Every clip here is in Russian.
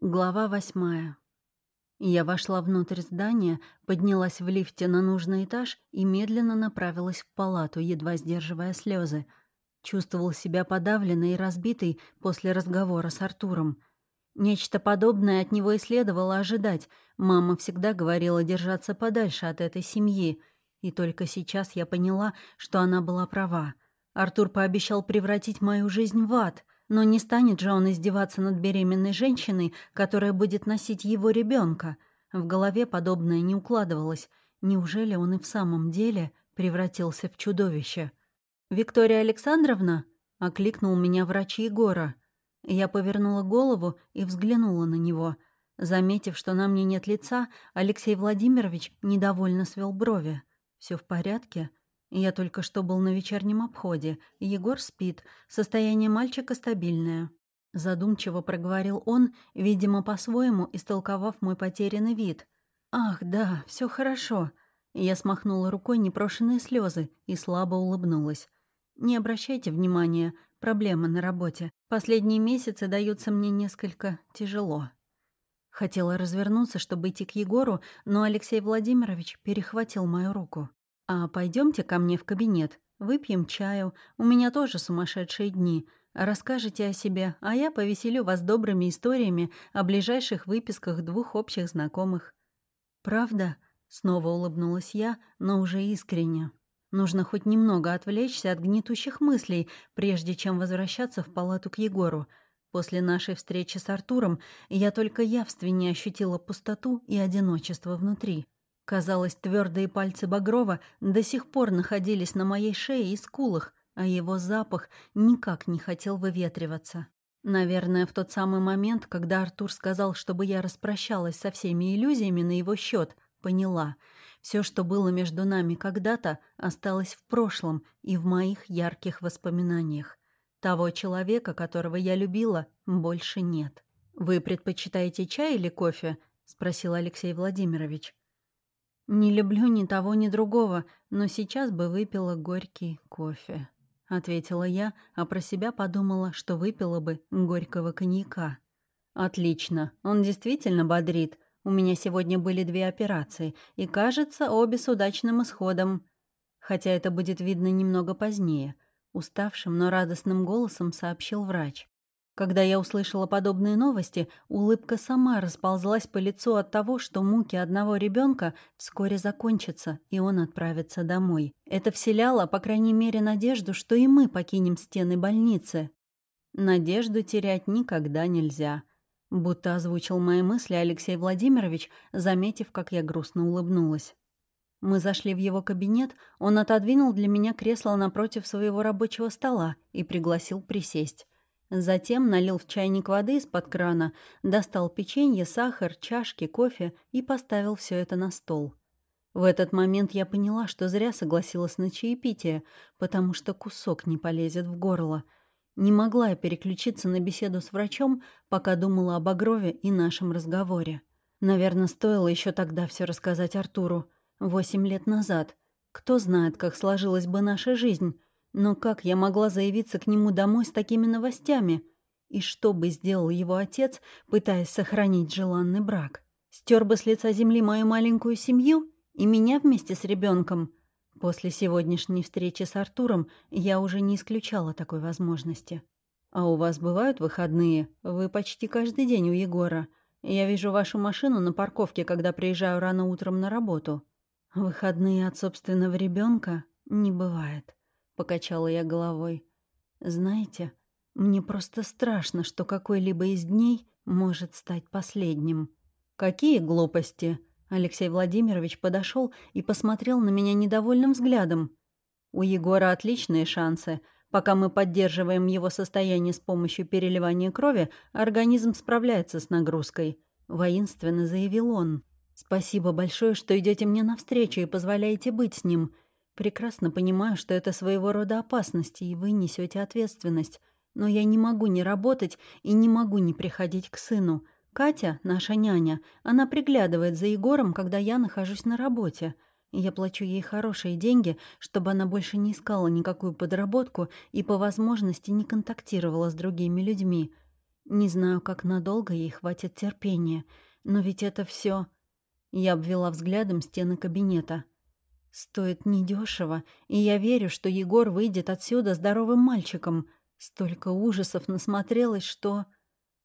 Глава восьмая. Я вошла внутрь здания, поднялась в лифте на нужный этаж и медленно направилась в палату, едва сдерживая слезы. Чувствовал себя подавленной и разбитой после разговора с Артуром. Нечто подобное от него и следовало ожидать. Мама всегда говорила держаться подальше от этой семьи. И только сейчас я поняла, что она была права. Артур пообещал превратить мою жизнь в ад — но не станет же он издеваться над беременной женщиной, которая будет носить его ребенка. В голове подобное не укладывалось. Неужели он и в самом деле превратился в чудовище? «Виктория Александровна?» — окликнул меня врач Егора. Я повернула голову и взглянула на него. Заметив, что на мне нет лица, Алексей Владимирович недовольно свел брови. Все в порядке?» Я только что был на вечернем обходе. Егор спит. Состояние мальчика стабильное. Задумчиво проговорил он, видимо, по-своему истолковав мой потерянный вид. «Ах, да, все хорошо». Я смахнула рукой непрошенные слезы и слабо улыбнулась. «Не обращайте внимания, проблемы на работе. Последние месяцы даются мне несколько тяжело». Хотела развернуться, чтобы идти к Егору, но Алексей Владимирович перехватил мою руку. «А пойдемте ко мне в кабинет, выпьем чаю, у меня тоже сумасшедшие дни. Расскажете о себе, а я повеселю вас добрыми историями о ближайших выписках двух общих знакомых». «Правда?» — снова улыбнулась я, но уже искренне. Нужно хоть немного отвлечься от гнетущих мыслей, прежде чем возвращаться в палату к Егору. После нашей встречи с Артуром я только явственнее ощутила пустоту и одиночество внутри. Казалось, твердые пальцы Багрова до сих пор находились на моей шее и скулах, а его запах никак не хотел выветриваться. Наверное, в тот самый момент, когда Артур сказал, чтобы я распрощалась со всеми иллюзиями на его счет, поняла. Все, что было между нами когда-то, осталось в прошлом и в моих ярких воспоминаниях. Того человека, которого я любила, больше нет. «Вы предпочитаете чай или кофе?» — спросил Алексей Владимирович. «Не люблю ни того, ни другого, но сейчас бы выпила горький кофе», — ответила я, а про себя подумала, что выпила бы горького коньяка. «Отлично, он действительно бодрит. У меня сегодня были две операции, и, кажется, обе с удачным исходом. Хотя это будет видно немного позднее», — уставшим, но радостным голосом сообщил врач. Когда я услышала подобные новости, улыбка сама расползлась по лицу от того, что муки одного ребенка вскоре закончатся, и он отправится домой. Это вселяло, по крайней мере, надежду, что и мы покинем стены больницы. Надежду терять никогда нельзя. Будто озвучил мои мысли Алексей Владимирович, заметив, как я грустно улыбнулась. Мы зашли в его кабинет, он отодвинул для меня кресло напротив своего рабочего стола и пригласил присесть. Затем налил в чайник воды из-под крана, достал печенье, сахар, чашки, кофе и поставил все это на стол. В этот момент я поняла, что зря согласилась на чаепитие, потому что кусок не полезет в горло. Не могла я переключиться на беседу с врачом, пока думала об Огрове и нашем разговоре. Наверное, стоило еще тогда все рассказать Артуру. Восемь лет назад. Кто знает, как сложилась бы наша жизнь. Но как я могла заявиться к нему домой с такими новостями? И что бы сделал его отец, пытаясь сохранить желанный брак? Стер бы с лица земли мою маленькую семью и меня вместе с ребенком. После сегодняшней встречи с Артуром я уже не исключала такой возможности. «А у вас бывают выходные? Вы почти каждый день у Егора. Я вижу вашу машину на парковке, когда приезжаю рано утром на работу». «Выходные от собственного ребенка не бывает» покачала я головой. Знаете, мне просто страшно, что какой-либо из дней может стать последним. Какие глупости? Алексей Владимирович подошел и посмотрел на меня недовольным взглядом. У Егора отличные шансы. Пока мы поддерживаем его состояние с помощью переливания крови, организм справляется с нагрузкой. Воинственно заявил он. «Спасибо большое, что идете мне навстречу и позволяете быть с ним. Прекрасно понимаю, что это своего рода опасность, и вы несете ответственность. Но я не могу не работать и не могу не приходить к сыну. Катя, наша няня, она приглядывает за Егором, когда я нахожусь на работе. Я плачу ей хорошие деньги, чтобы она больше не искала никакую подработку и по возможности не контактировала с другими людьми. Не знаю, как надолго ей хватит терпения, но ведь это все. Я обвела взглядом стены кабинета. Стоит недешево, и я верю, что Егор выйдет отсюда здоровым мальчиком. Столько ужасов насмотрелась, что...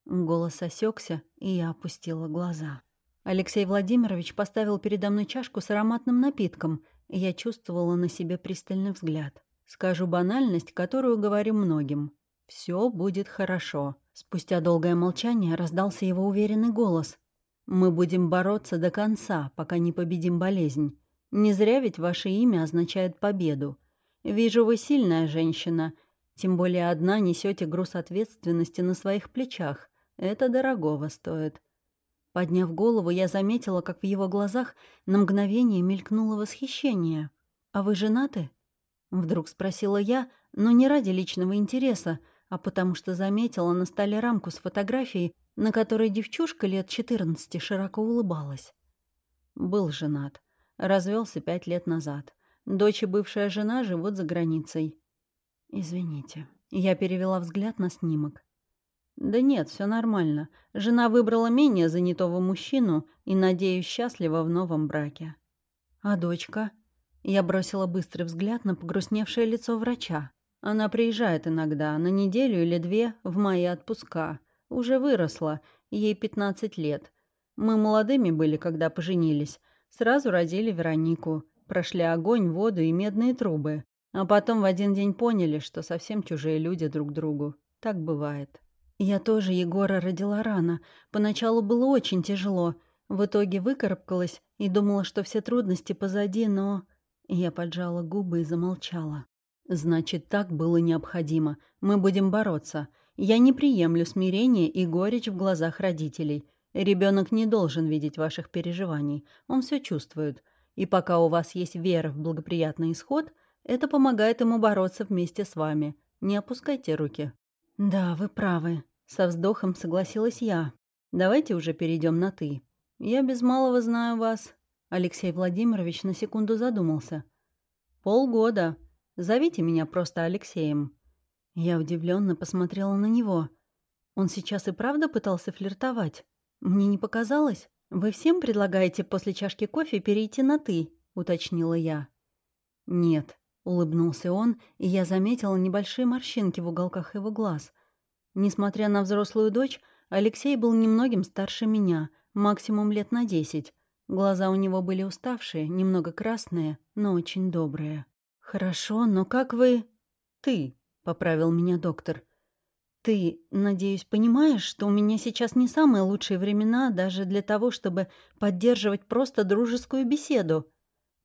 Голос осекся, и я опустила глаза. Алексей Владимирович поставил передо мной чашку с ароматным напитком, и я чувствовала на себе пристальный взгляд. Скажу банальность, которую говорю многим. «Все будет хорошо». Спустя долгое молчание раздался его уверенный голос. «Мы будем бороться до конца, пока не победим болезнь. Не зря ведь ваше имя означает победу. Вижу, вы сильная женщина, тем более одна несете груз ответственности на своих плечах. Это дорогого стоит. Подняв голову, я заметила, как в его глазах на мгновение мелькнуло восхищение. «А вы женаты?» Вдруг спросила я, но не ради личного интереса, а потому что заметила на столе рамку с фотографией, на которой девчушка лет 14 широко улыбалась. Был женат. Развелся пять лет назад. Дочь и бывшая жена живут за границей. «Извините». Я перевела взгляд на снимок. «Да нет, все нормально. Жена выбрала менее занятого мужчину и, надеюсь, счастлива в новом браке». «А дочка?» Я бросила быстрый взгляд на погрустневшее лицо врача. Она приезжает иногда, на неделю или две, в мои отпуска. Уже выросла, ей 15 лет. Мы молодыми были, когда поженились. Сразу родили Веронику. Прошли огонь, воду и медные трубы. А потом в один день поняли, что совсем чужие люди друг другу. Так бывает. Я тоже Егора родила рано. Поначалу было очень тяжело. В итоге выкарабкалась и думала, что все трудности позади, но... Я поджала губы и замолчала. Значит, так было необходимо. Мы будем бороться. Я не приемлю смирение и горечь в глазах родителей. Ребенок не должен видеть ваших переживаний. Он все чувствует. И пока у вас есть вера в благоприятный исход, это помогает ему бороться вместе с вами. Не опускайте руки. Да, вы правы. Со вздохом согласилась я. «Давайте уже перейдем на «ты». Я без малого знаю вас». Алексей Владимирович на секунду задумался. «Полгода. Зовите меня просто Алексеем». Я удивленно посмотрела на него. Он сейчас и правда пытался флиртовать? Мне не показалось? Вы всем предлагаете после чашки кофе перейти на «ты», — уточнила я. «Нет», — улыбнулся он, и я заметила небольшие морщинки в уголках его глаз — Несмотря на взрослую дочь, Алексей был немногим старше меня, максимум лет на десять. Глаза у него были уставшие, немного красные, но очень добрые. «Хорошо, но как вы...» «Ты», — поправил меня доктор. «Ты, надеюсь, понимаешь, что у меня сейчас не самые лучшие времена даже для того, чтобы поддерживать просто дружескую беседу.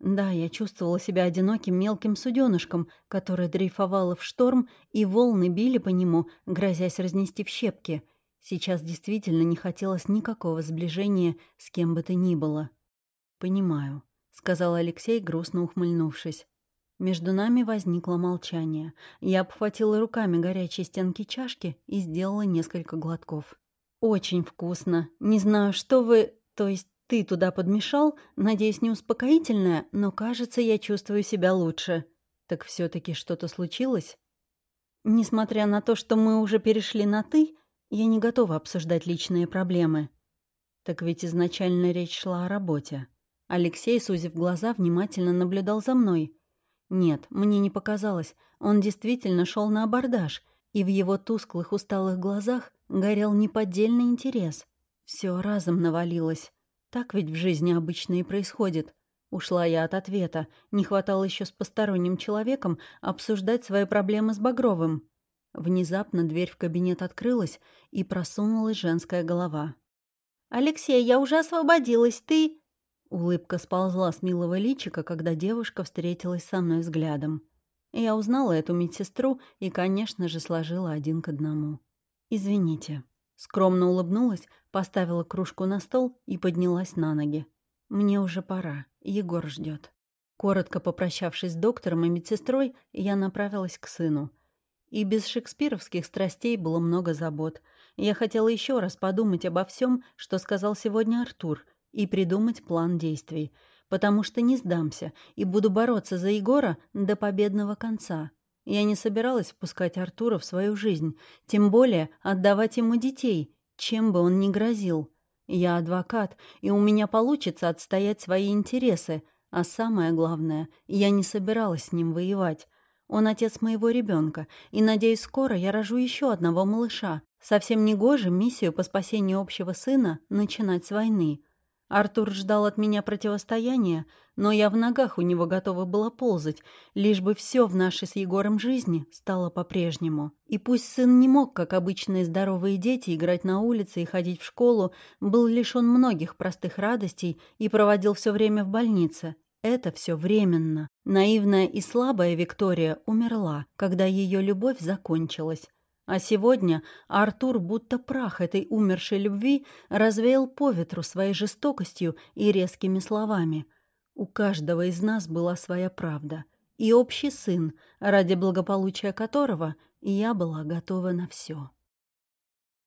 Да, я чувствовала себя одиноким мелким суденышком, которое дрейфовало в шторм, и волны били по нему, грозясь разнести в щепки. Сейчас действительно не хотелось никакого сближения с кем бы то ни было. «Понимаю», — сказал Алексей, грустно ухмыльнувшись. Между нами возникло молчание. Я обхватила руками горячие стенки чашки и сделала несколько глотков. «Очень вкусно. Не знаю, что вы... То есть ты туда подмешал, надеюсь, не успокоительное, но, кажется, я чувствую себя лучше. Так все таки что-то случилось? Несмотря на то, что мы уже перешли на «ты», я не готова обсуждать личные проблемы. Так ведь изначально речь шла о работе. Алексей, сузив глаза, внимательно наблюдал за мной. Нет, мне не показалось. Он действительно шел на абордаж, и в его тусклых, усталых глазах горел неподдельный интерес. Все разом навалилось. Так ведь в жизни обычно и происходит. Ушла я от ответа. Не хватало еще с посторонним человеком обсуждать свои проблемы с Багровым. Внезапно дверь в кабинет открылась, и просунулась женская голова. «Алексей, я уже освободилась, ты...» Улыбка сползла с милого личика, когда девушка встретилась со мной взглядом. Я узнала эту медсестру и, конечно же, сложила один к одному. «Извините». Скромно улыбнулась, поставила кружку на стол и поднялась на ноги. «Мне уже пора. Егор ждет. Коротко попрощавшись с доктором и медсестрой, я направилась к сыну. И без шекспировских страстей было много забот. Я хотела еще раз подумать обо всем, что сказал сегодня Артур, и придумать план действий, потому что не сдамся и буду бороться за Егора до победного конца. Я не собиралась впускать Артура в свою жизнь, тем более отдавать ему детей, чем бы он ни грозил. Я адвокат, и у меня получится отстоять свои интересы, а самое главное, я не собиралась с ним воевать. Он отец моего ребенка, и, надеюсь, скоро я рожу еще одного малыша. Совсем не гоже миссию по спасению общего сына начинать с войны. Артур ждал от меня противостояния, но я в ногах у него готова была ползать, лишь бы все в нашей с Егором жизни стало по-прежнему. И пусть сын не мог, как обычные здоровые дети, играть на улице и ходить в школу, был лишен многих простых радостей и проводил все время в больнице. Это все временно. Наивная и слабая Виктория умерла, когда ее любовь закончилась. А сегодня Артур, будто прах этой умершей любви, развеял по ветру своей жестокостью и резкими словами. У каждого из нас была своя правда и общий сын, ради благополучия которого я была готова на все.